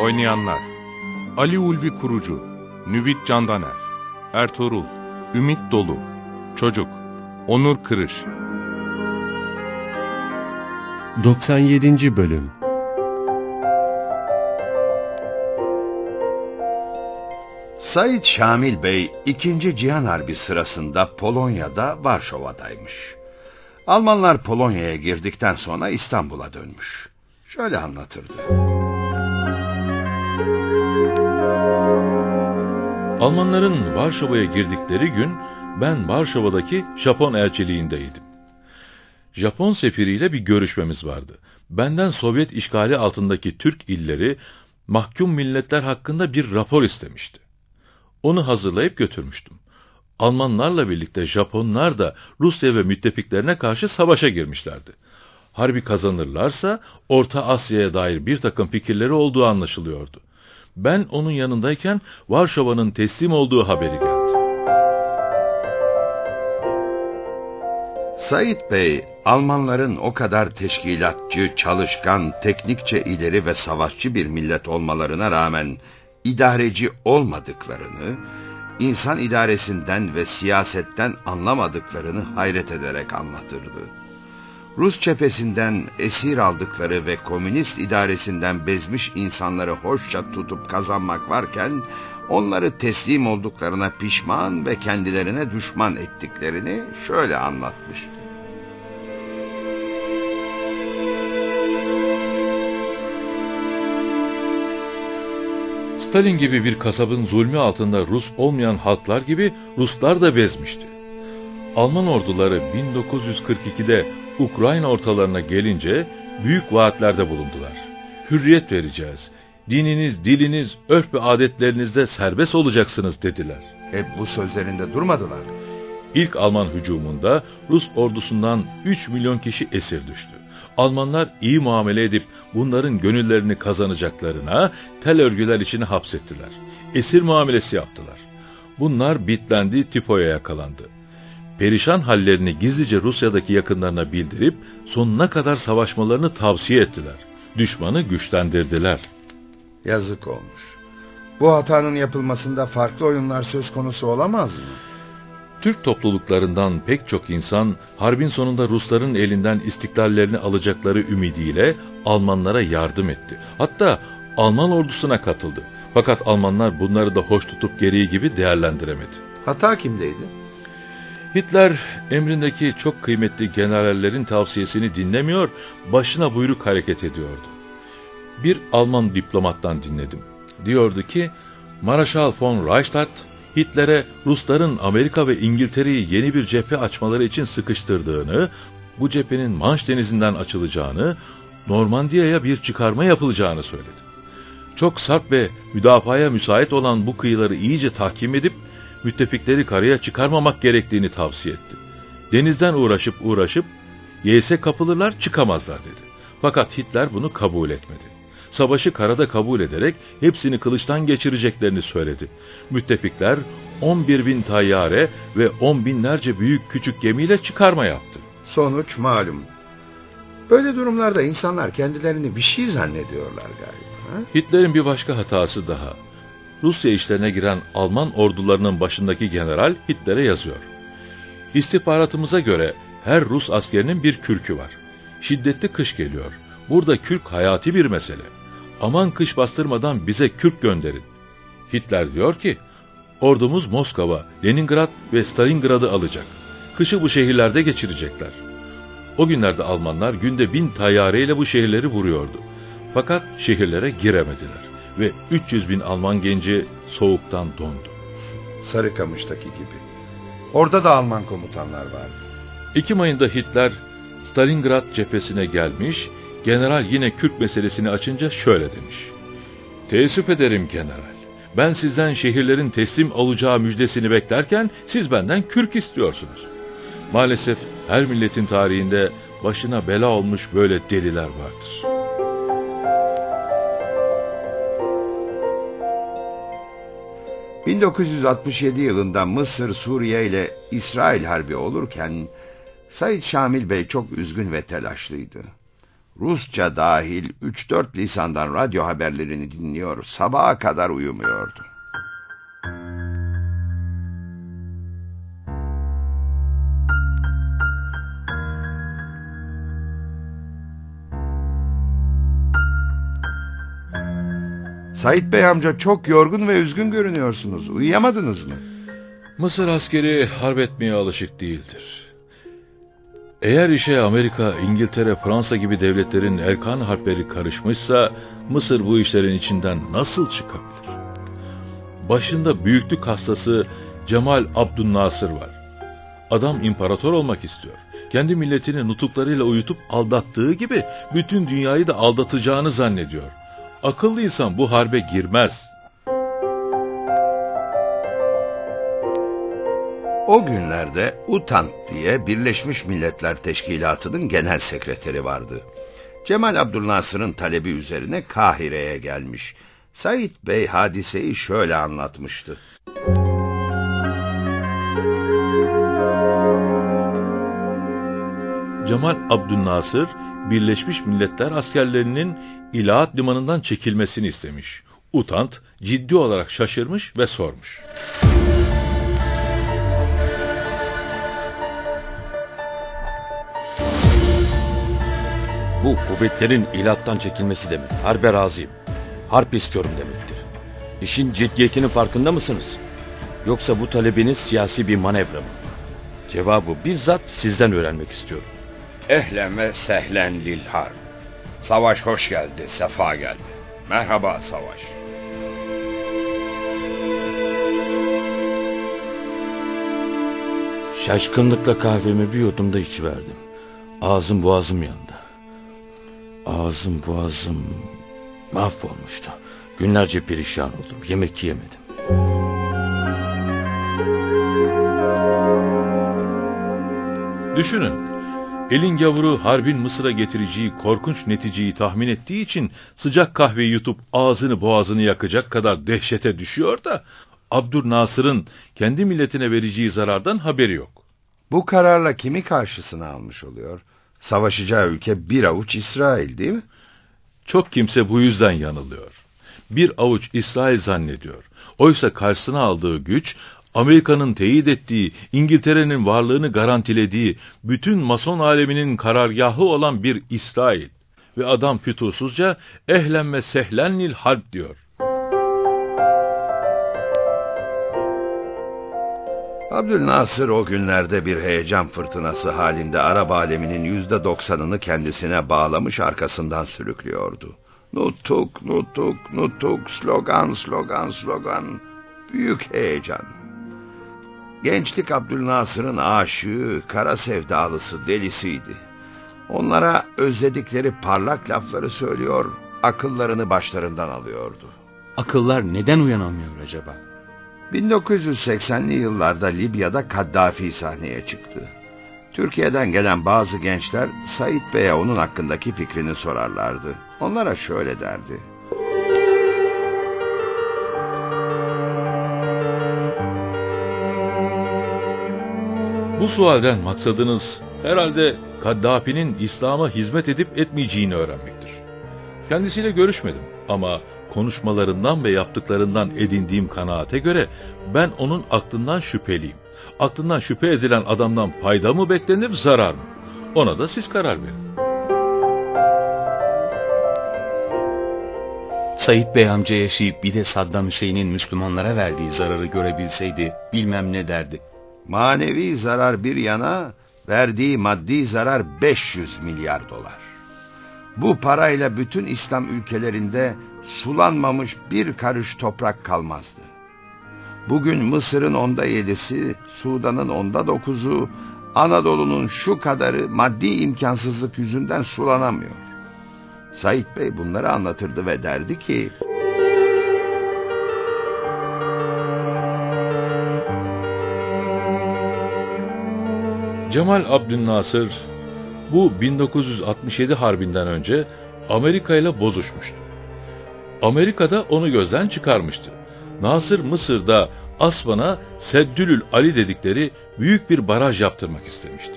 Oynayanlar Ali Ulvi Kurucu Nüvit Candaner Ertuğrul Ümit Dolu Çocuk Onur Kırış 97. Bölüm Said Şamil Bey 2. Cihan Harbi sırasında Polonya'da Varşova'daymış. Almanlar Polonya'ya girdikten sonra İstanbul'a dönmüş. Şöyle anlatırdı. Almanların Varşova'ya girdikleri gün ben Varşova'daki Japon elçiliğindeydim. Japon sefiriyle bir görüşmemiz vardı. Benden Sovyet işgali altındaki Türk illeri mahkum milletler hakkında bir rapor istemişti. Onu hazırlayıp götürmüştüm. Almanlarla birlikte Japonlar da Rusya ve müttefiklerine karşı savaşa girmişlerdi. Harbi kazanırlarsa Orta Asya'ya dair bir takım fikirleri olduğu anlaşılıyordu. Ben onun yanındayken Varşova'nın teslim olduğu haberi geldi. Said Bey, Almanların o kadar teşkilatçı, çalışkan, teknikçe ileri ve savaşçı bir millet olmalarına rağmen idareci olmadıklarını, insan idaresinden ve siyasetten anlamadıklarını hayret ederek anlatırdı. Rus cephesinden esir aldıkları ve komünist idaresinden bezmiş insanları hoşça tutup kazanmak varken, onları teslim olduklarına pişman ve kendilerine düşman ettiklerini şöyle anlatmıştı. Stalin gibi bir kasabın zulmü altında Rus olmayan halklar gibi Ruslar da bezmişti. Alman orduları 1942'de Ukrayna ortalarına gelince büyük vaatlerde bulundular. Hürriyet vereceğiz. Dininiz, diliniz, örf ve adetlerinizde serbest olacaksınız dediler. E bu sözlerinde durmadılar. İlk Alman hücumunda Rus ordusundan 3 milyon kişi esir düştü. Almanlar iyi muamele edip bunların gönüllerini kazanacaklarına tel örgüler içine hapsettiler. Esir muamelesi yaptılar. Bunlar bitlendi, tipoya yakalandı. Perişan hallerini gizlice Rusya'daki yakınlarına bildirip sonuna kadar savaşmalarını tavsiye ettiler. Düşmanı güçlendirdiler. Yazık olmuş. Bu hatanın yapılmasında farklı oyunlar söz konusu olamaz mı? Türk topluluklarından pek çok insan harbin sonunda Rusların elinden istiklallerini alacakları ümidiyle Almanlara yardım etti. Hatta Alman ordusuna katıldı. Fakat Almanlar bunları da hoş tutup gereği gibi değerlendiremedi. Hata kimdeydi? Hitler emrindeki çok kıymetli generallerin tavsiyesini dinlemiyor, başına buyruk hareket ediyordu. Bir Alman diplomattan dinledim. Diyordu ki, Maraşal von Reichstadt Hitler'e Rusların Amerika ve İngiltere'yi yeni bir cephe açmaları için sıkıştırdığını, bu cephenin Manş denizinden açılacağını, Normandiya'ya bir çıkarma yapılacağını söyledi. Çok sarp ve müdafaya müsait olan bu kıyıları iyice tahkim edip, müttefikleri karaya çıkarmamak gerektiğini tavsiye etti. Denizden uğraşıp uğraşıp, yese kapılırlar çıkamazlar dedi. Fakat Hitler bunu kabul etmedi savaşı karada kabul ederek hepsini kılıçtan geçireceklerini söyledi. Müttefikler 11 bin tayyare ve 10 binlerce büyük küçük gemiyle çıkarma yaptı. Sonuç malum. Böyle durumlarda insanlar kendilerini bir şey zannediyorlar galiba. Hitler'in bir başka hatası daha. Rusya işlerine giren Alman ordularının başındaki general Hitler'e yazıyor. İstihbaratımıza göre her Rus askerinin bir kürkü var. Şiddetli kış geliyor. Burada kürk hayati bir mesele aman kış bastırmadan bize Kürk gönderin. Hitler diyor ki, ordumuz Moskova, Leningrad ve Stalingrad'ı alacak. Kışı bu şehirlerde geçirecekler. O günlerde Almanlar günde bin tayyareyle bu şehirleri vuruyordu. Fakat şehirlere giremediler ve 300 bin Alman genci soğuktan dondu. Sarıkamış'taki gibi. Orada da Alman komutanlar vardı. Ekim ayında Hitler Stalingrad cephesine gelmiş, general yine Kürt meselesini açınca şöyle demiş. Teessüf ederim general. Ben sizden şehirlerin teslim alacağı müjdesini beklerken siz benden kürk istiyorsunuz. Maalesef her milletin tarihinde başına bela olmuş böyle deliler vardır. ...1967 yılında Mısır, Suriye ile İsrail harbi olurken... ...Said Şamil Bey çok üzgün ve telaşlıydı. Rusça dahil 3-4 lisandan radyo haberlerini dinliyor, sabaha kadar uyumuyordu. Sait Bey amca çok yorgun ve üzgün görünüyorsunuz. Uyuyamadınız mı? Mısır askeri harp alışık değildir. Eğer işe Amerika, İngiltere, Fransa gibi devletlerin erkan harpleri karışmışsa Mısır bu işlerin içinden nasıl çıkabilir? Başında büyüklük hastası Cemal Abdülnasır var. Adam imparator olmak istiyor. Kendi milletini nutuklarıyla uyutup aldattığı gibi bütün dünyayı da aldatacağını zannediyor. Akıllıysan bu harbe girmez. O günlerde UTANT diye Birleşmiş Milletler Teşkilatı'nın genel sekreteri vardı. Cemal Abdülnasır'ın talebi üzerine Kahire'ye gelmiş. Said Bey hadiseyi şöyle anlatmıştı. Cemal Abdülnasır, Birleşmiş Milletler askerlerinin İlahat limanından çekilmesini istemiş. Utant ciddi olarak şaşırmış ve sormuş. Bu kuvvetlerin ilattan çekilmesi demek. Harbe razıyım. Harp istiyorum demektir. İşin ciddiyetinin farkında mısınız? Yoksa bu talebiniz siyasi bir manevra mı? Cevabı bizzat sizden öğrenmek istiyorum. Ehlen ve sehlen lil harp. Savaş hoş geldi, sefa geldi. Merhaba savaş. Şaşkınlıkla kahvemi bir yudumda içiverdim. Ağzım boğazım yandı. Ağzım boğazım mahvolmuştu. Günlerce perişan oldum. Yemek yemedim. Düşünün. Elin gavuru harbin Mısır'a getireceği korkunç neticeyi tahmin ettiği için sıcak kahveyi yutup ağzını boğazını yakacak kadar dehşete düşüyor da Abdülnasır'ın kendi milletine vereceği zarardan haberi yok. Bu kararla kimi karşısına almış oluyor? Savaşacağı ülke bir avuç İsrail değil mi? Çok kimse bu yüzden yanılıyor. Bir avuç İsrail zannediyor. Oysa karşısına aldığı güç Amerika'nın teyit ettiği, İngiltere'nin varlığını garantilediği, bütün mason aleminin karargahı olan bir İsrail. Ve adam fütursuzca ehlen ve sehlenlil harp diyor. Abdülnasır o günlerde bir heyecan fırtınası halinde Arap aleminin yüzde doksanını kendisine bağlamış arkasından sürüklüyordu. Nutuk, nutuk, nutuk, slogan, slogan, slogan. Büyük heyecan. Gençlik Abdülnasır'ın aşığı, kara sevdalısı, delisiydi. Onlara özledikleri parlak lafları söylüyor, akıllarını başlarından alıyordu. Akıllar neden uyanamıyor acaba? 1980'li yıllarda Libya'da Kaddafi sahneye çıktı. Türkiye'den gelen bazı gençler Said Bey'e onun hakkındaki fikrini sorarlardı. Onlara şöyle derdi. Bu sualden maksadınız herhalde Kaddafi'nin İslam'a hizmet edip etmeyeceğini öğrenmektir. Kendisiyle görüşmedim ama konuşmalarından ve yaptıklarından edindiğim kanaate göre ben onun aklından şüpheliyim. Aklından şüphe edilen adamdan fayda mı beklenir, zarar mı? Ona da siz karar verin. Sayit Bey amca yaşayıp bir de Saddam Hüseyin'in Müslümanlara verdiği zararı görebilseydi bilmem ne derdi. Manevi zarar bir yana, verdiği maddi zarar 500 milyar dolar. Bu parayla bütün İslam ülkelerinde sulanmamış bir karış toprak kalmazdı. Bugün Mısır'ın onda yedisi, Sudan'ın onda dokuzu, Anadolu'nun şu kadarı maddi imkansızlık yüzünden sulanamıyor. Said Bey bunları anlatırdı ve derdi ki... Cemal Abdülnasır bu 1967 harbinden önce Amerika ile bozuşmuştu. Amerika da onu gözden çıkarmıştı. Nasır Mısır'da Asvan'a Seddülül Ali dedikleri büyük bir baraj yaptırmak istemişti.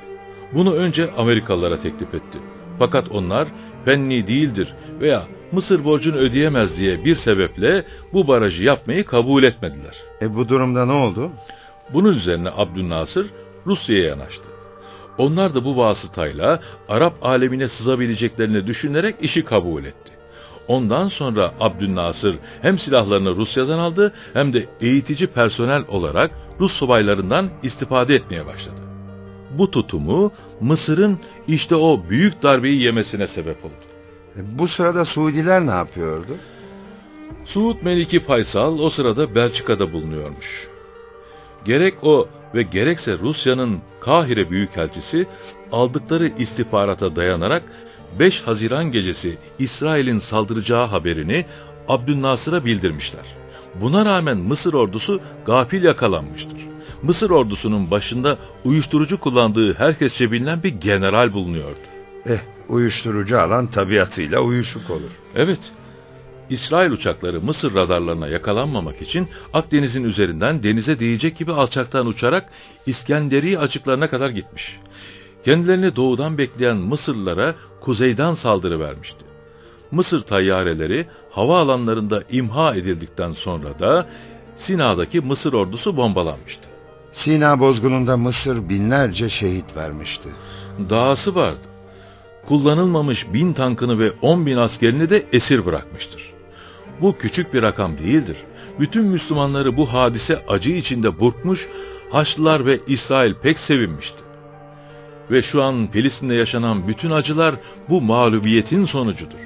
Bunu önce Amerikalılara teklif etti. Fakat onlar penni değildir veya Mısır borcunu ödeyemez diye bir sebeple bu barajı yapmayı kabul etmediler. E bu durumda ne oldu? Bunun üzerine Abdülnasır Rusya'ya yanaştı. Onlar da bu vasıtayla Arap alemine sızabileceklerini düşünerek işi kabul etti. Ondan sonra Abdülnasır hem silahlarını Rusya'dan aldı hem de eğitici personel olarak Rus subaylarından istifade etmeye başladı. Bu tutumu Mısır'ın işte o büyük darbeyi yemesine sebep oldu. E bu sırada Suudiler ne yapıyordu? Suud Meliki Faysal o sırada Belçika'da bulunuyormuş. Gerek o ve gerekse Rusya'nın Kahire Büyükelçisi aldıkları istihbarata dayanarak 5 Haziran gecesi İsrail'in saldıracağı haberini Abdülnasır'a bildirmişler. Buna rağmen Mısır ordusu gafil yakalanmıştır. Mısır ordusunun başında uyuşturucu kullandığı herkesçe bilinen bir general bulunuyordu. Eh, uyuşturucu alan tabiatıyla uyuşuk olur. Evet, İsrail uçakları Mısır radarlarına yakalanmamak için Akdeniz'in üzerinden denize değecek gibi alçaktan uçarak İskenderi açıklarına kadar gitmiş. Kendilerini doğudan bekleyen Mısırlılara kuzeyden saldırı vermişti. Mısır tayyareleri hava alanlarında imha edildikten sonra da Sina'daki Mısır ordusu bombalanmıştı. Sina bozgununda Mısır binlerce şehit vermişti. Dahası vardı. Kullanılmamış bin tankını ve on bin askerini de esir bırakmıştır. Bu küçük bir rakam değildir. Bütün Müslümanları bu hadise acı içinde burkmuş, Haçlılar ve İsrail pek sevinmişti. Ve şu an Filistin'de yaşanan bütün acılar bu mağlubiyetin sonucudur.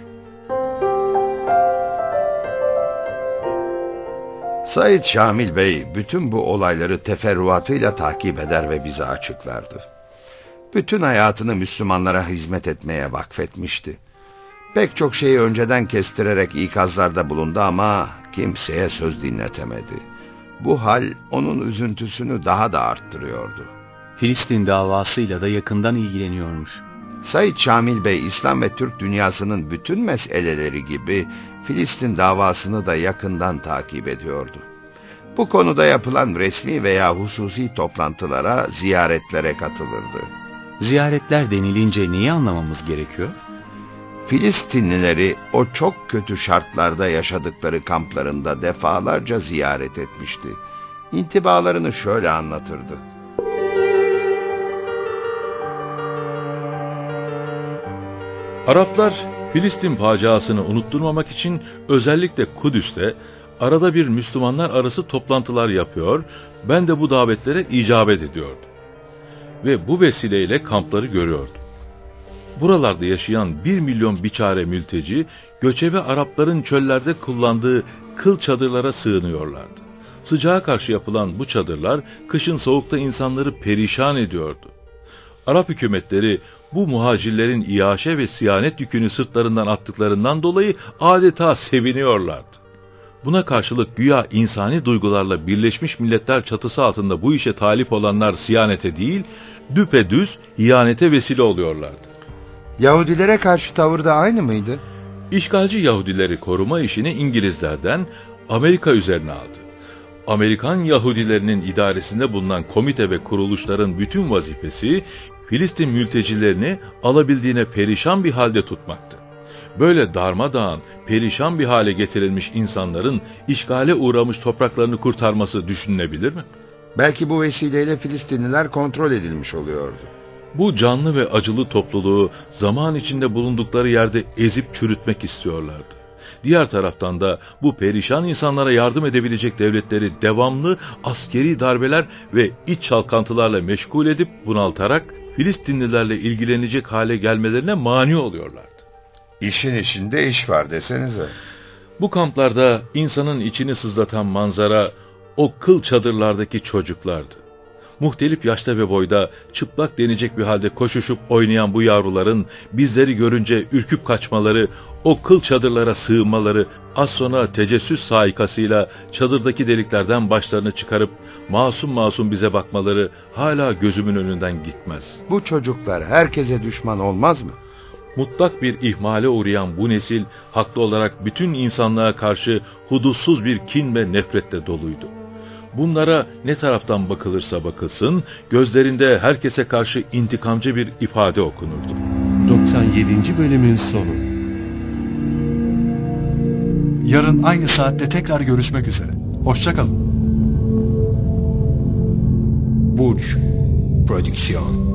Said Şamil Bey bütün bu olayları teferruatıyla takip eder ve bize açıklardı. Bütün hayatını Müslümanlara hizmet etmeye vakfetmişti. Pek çok şeyi önceden kestirerek ikazlarda bulundu ama kimseye söz dinletemedi. Bu hal onun üzüntüsünü daha da arttırıyordu. Filistin davasıyla da yakından ilgileniyormuş. Said Şamil Bey İslam ve Türk dünyasının bütün meseleleri gibi Filistin davasını da yakından takip ediyordu. Bu konuda yapılan resmi veya hususi toplantılara, ziyaretlere katılırdı. Ziyaretler denilince neyi anlamamız gerekiyor? Filistinlileri o çok kötü şartlarda yaşadıkları kamplarında defalarca ziyaret etmişti. İntibalarını şöyle anlatırdı. Araplar Filistin faciasını unutturmamak için özellikle Kudüs'te arada bir Müslümanlar arası toplantılar yapıyor, ben de bu davetlere icabet ediyordum. Ve bu vesileyle kampları görüyordum. Buralarda yaşayan bir milyon biçare mülteci, göçebe Arapların çöllerde kullandığı kıl çadırlara sığınıyorlardı. Sıcağa karşı yapılan bu çadırlar, kışın soğukta insanları perişan ediyordu. Arap hükümetleri bu muhacirlerin iaşe ve siyanet yükünü sırtlarından attıklarından dolayı adeta seviniyorlardı. Buna karşılık güya insani duygularla Birleşmiş Milletler çatısı altında bu işe talip olanlar siyanete değil, düpedüz ihanete vesile oluyorlardı. Yahudilere karşı tavır da aynı mıydı? İşgalci Yahudileri koruma işini İngilizlerden Amerika üzerine aldı. Amerikan Yahudilerinin idaresinde bulunan komite ve kuruluşların bütün vazifesi Filistin mültecilerini alabildiğine perişan bir halde tutmaktı. Böyle darmadağın, perişan bir hale getirilmiş insanların işgale uğramış topraklarını kurtarması düşünülebilir mi? Belki bu vesileyle Filistinliler kontrol edilmiş oluyordu. Bu canlı ve acılı topluluğu zaman içinde bulundukları yerde ezip çürütmek istiyorlardı. Diğer taraftan da bu perişan insanlara yardım edebilecek devletleri devamlı askeri darbeler ve iç çalkantılarla meşgul edip bunaltarak Filistinlilerle ilgilenecek hale gelmelerine mani oluyorlardı. İşin içinde iş var desenize. Bu kamplarda insanın içini sızlatan manzara o kıl çadırlardaki çocuklardı. Muhtelif yaşta ve boyda çıplak denecek bir halde koşuşup oynayan bu yavruların bizleri görünce ürküp kaçmaları, o kıl çadırlara sığınmaları, az sonra tecessüs saikasıyla çadırdaki deliklerden başlarını çıkarıp masum masum bize bakmaları hala gözümün önünden gitmez. Bu çocuklar herkese düşman olmaz mı? Mutlak bir ihmale uğrayan bu nesil haklı olarak bütün insanlığa karşı hudutsuz bir kin ve nefretle doluydu. Bunlara ne taraftan bakılırsa bakılsın, gözlerinde herkese karşı intikamcı bir ifade okunurdu. 97. bölümün sonu. Yarın aynı saatte tekrar görüşmek üzere. Hoşçakalın. Burç Prodüksiyon